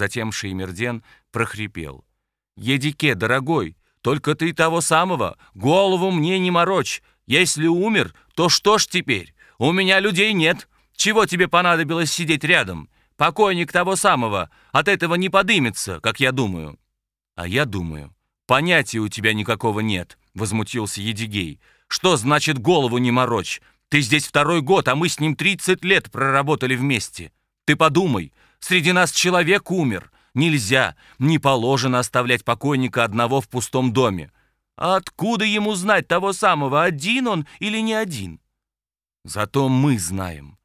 Затем Шеймерден прохрипел. «Едике, дорогой, только ты того самого, голову мне не морочь. Если умер, то что ж теперь? У меня людей нет. Чего тебе понадобилось сидеть рядом? Покойник того самого от этого не подымется, как я думаю». «А я думаю, понятия у тебя никакого нет», — возмутился Едигей. «Что значит голову не морочь? Ты здесь второй год, а мы с ним 30 лет проработали вместе. Ты подумай, среди нас человек умер. Нельзя, не положено оставлять покойника одного в пустом доме. А откуда ему знать того самого, один он или не один? Зато мы знаем.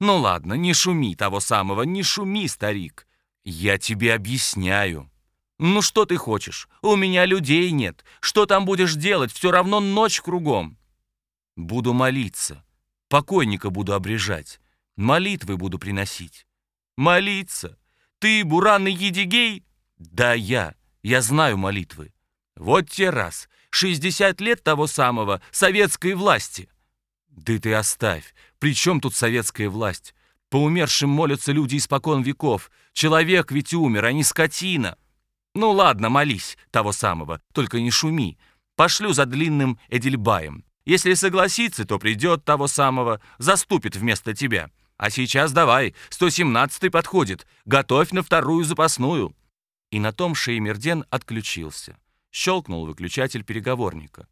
Ну ладно, не шуми того самого, не шуми, старик. Я тебе объясняю. Ну что ты хочешь? У меня людей нет. Что там будешь делать? Все равно ночь кругом. Буду молиться. Покойника буду обрежать. Молитвы буду приносить. Молиться? Ты, буранный Едигей? Да, я. Я знаю молитвы. Вот те раз. 60 лет того самого советской власти. Да ты оставь. При чем тут советская власть? По умершим молятся люди испокон веков. Человек ведь умер, а не скотина. Ну ладно, молись того самого, только не шуми. Пошлю за длинным Эдельбаем. Если согласится, то придет того самого, заступит вместо тебя. А сейчас давай, 117-й подходит, готовь на вторую запасную». И на том Шеймерден отключился. Щелкнул выключатель переговорника.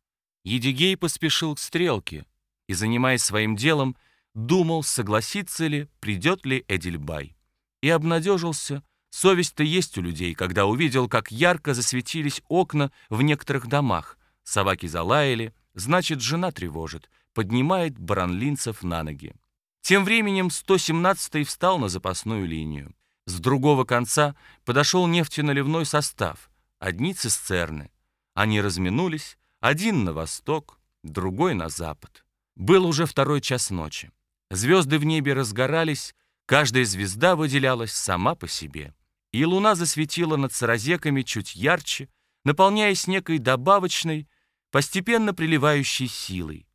Едигей поспешил к стрелке и, занимаясь своим делом, думал, согласится ли, придет ли Эдельбай. И обнадежился, совесть-то есть у людей, когда увидел, как ярко засветились окна в некоторых домах. Собаки залаяли, значит, жена тревожит, поднимает баранлинцев на ноги. Тем временем 117-й встал на запасную линию. С другого конца подошел нефтеналивной состав, одни цистерны. Они разминулись, один на восток, другой на запад. Был уже второй час ночи. Звезды в небе разгорались, каждая звезда выделялась сама по себе. И луна засветила над саразеками чуть ярче, наполняясь некой добавочной, постепенно приливающей силой.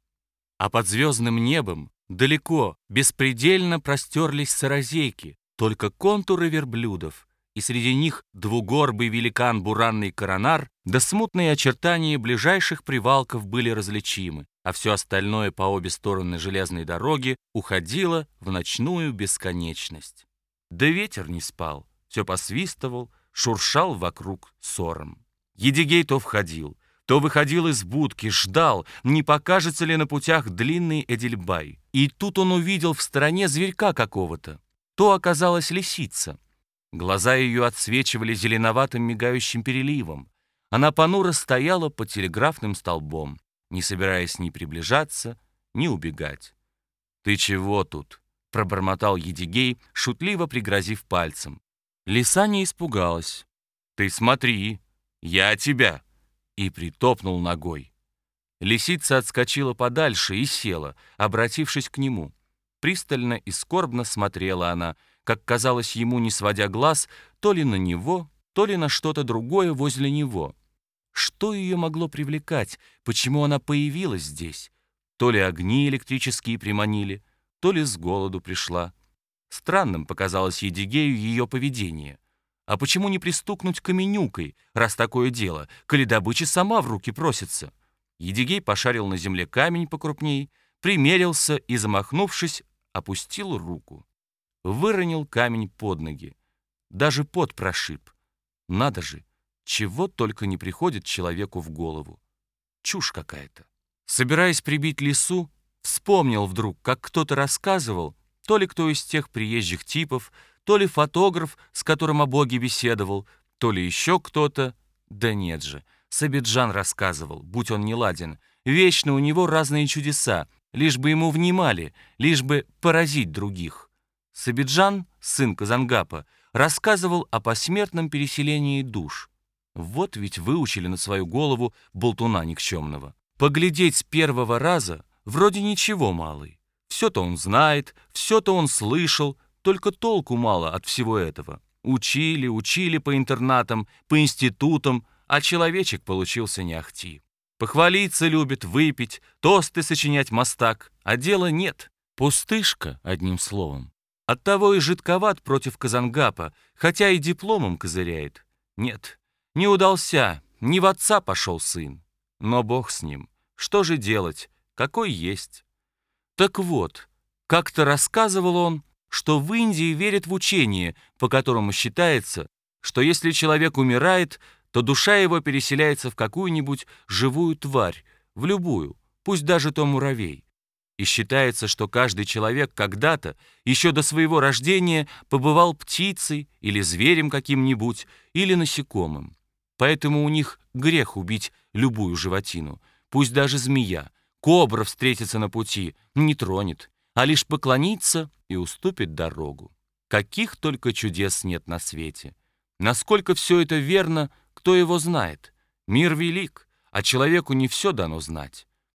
А под звездным небом Далеко, беспредельно простерлись саразейки, только контуры верблюдов, и среди них двугорбый великан буранный коронар, да смутные очертания ближайших привалков были различимы, а все остальное по обе стороны железной дороги уходило в ночную бесконечность. Да ветер не спал, все посвистывал, шуршал вокруг ссором. Едигей то входил, то выходил из будки, ждал, не покажется ли на путях длинный Эдельбай. И тут он увидел в стороне зверька какого-то. То оказалась лисица. Глаза ее отсвечивали зеленоватым мигающим переливом. Она понуро стояла под телеграфным столбом, не собираясь ни приближаться, ни убегать. «Ты чего тут?» — пробормотал Едигей, шутливо пригрозив пальцем. Лиса не испугалась. «Ты смотри, я тебя!» И притопнул ногой. Лисица отскочила подальше и села, обратившись к нему. Пристально и скорбно смотрела она, как казалось ему, не сводя глаз, то ли на него, то ли на что-то другое возле него. Что ее могло привлекать? Почему она появилась здесь? То ли огни электрические приманили, то ли с голоду пришла. Странным показалось Едигею ее поведение — а почему не пристукнуть каменюкой, раз такое дело, коли добыча сама в руки просится? Едигей пошарил на земле камень покрупней, примерился и, замахнувшись, опустил руку. Выронил камень под ноги. Даже пот прошиб. Надо же, чего только не приходит человеку в голову. Чушь какая-то. Собираясь прибить лису, вспомнил вдруг, как кто-то рассказывал, то ли кто из тех приезжих типов, то ли фотограф, с которым о Боге беседовал, то ли еще кто-то. Да нет же, Сабиджан рассказывал, будь он не ладен. Вечно у него разные чудеса, лишь бы ему внимали, лишь бы поразить других. Сабиджан, сын Казангапа, рассказывал о посмертном переселении душ. Вот ведь выучили на свою голову болтуна никчемного. Поглядеть с первого раза вроде ничего малый. Все-то он знает, все-то он слышал, только толку мало от всего этого. Учили, учили по интернатам, по институтам, а человечек получился не ахти. Похвалиться любит, выпить, тосты сочинять мастак, а дела нет. Пустышка, одним словом. Оттого и жидковат против Казангапа, хотя и дипломом козыряет. Нет, не удался, не в отца пошел сын. Но бог с ним. Что же делать? Какой есть? Так вот, как-то рассказывал он, что в Индии верят в учение, по которому считается, что если человек умирает, то душа его переселяется в какую-нибудь живую тварь, в любую, пусть даже то муравей. И считается, что каждый человек когда-то, еще до своего рождения, побывал птицей или зверем каким-нибудь, или насекомым. Поэтому у них грех убить любую животину, пусть даже змея. Кобра встретится на пути, не тронет, а лишь поклонится и уступит дорогу. Каких только чудес нет на свете. Насколько все это верно, кто его знает? Мир велик, а человеку не все дано знать.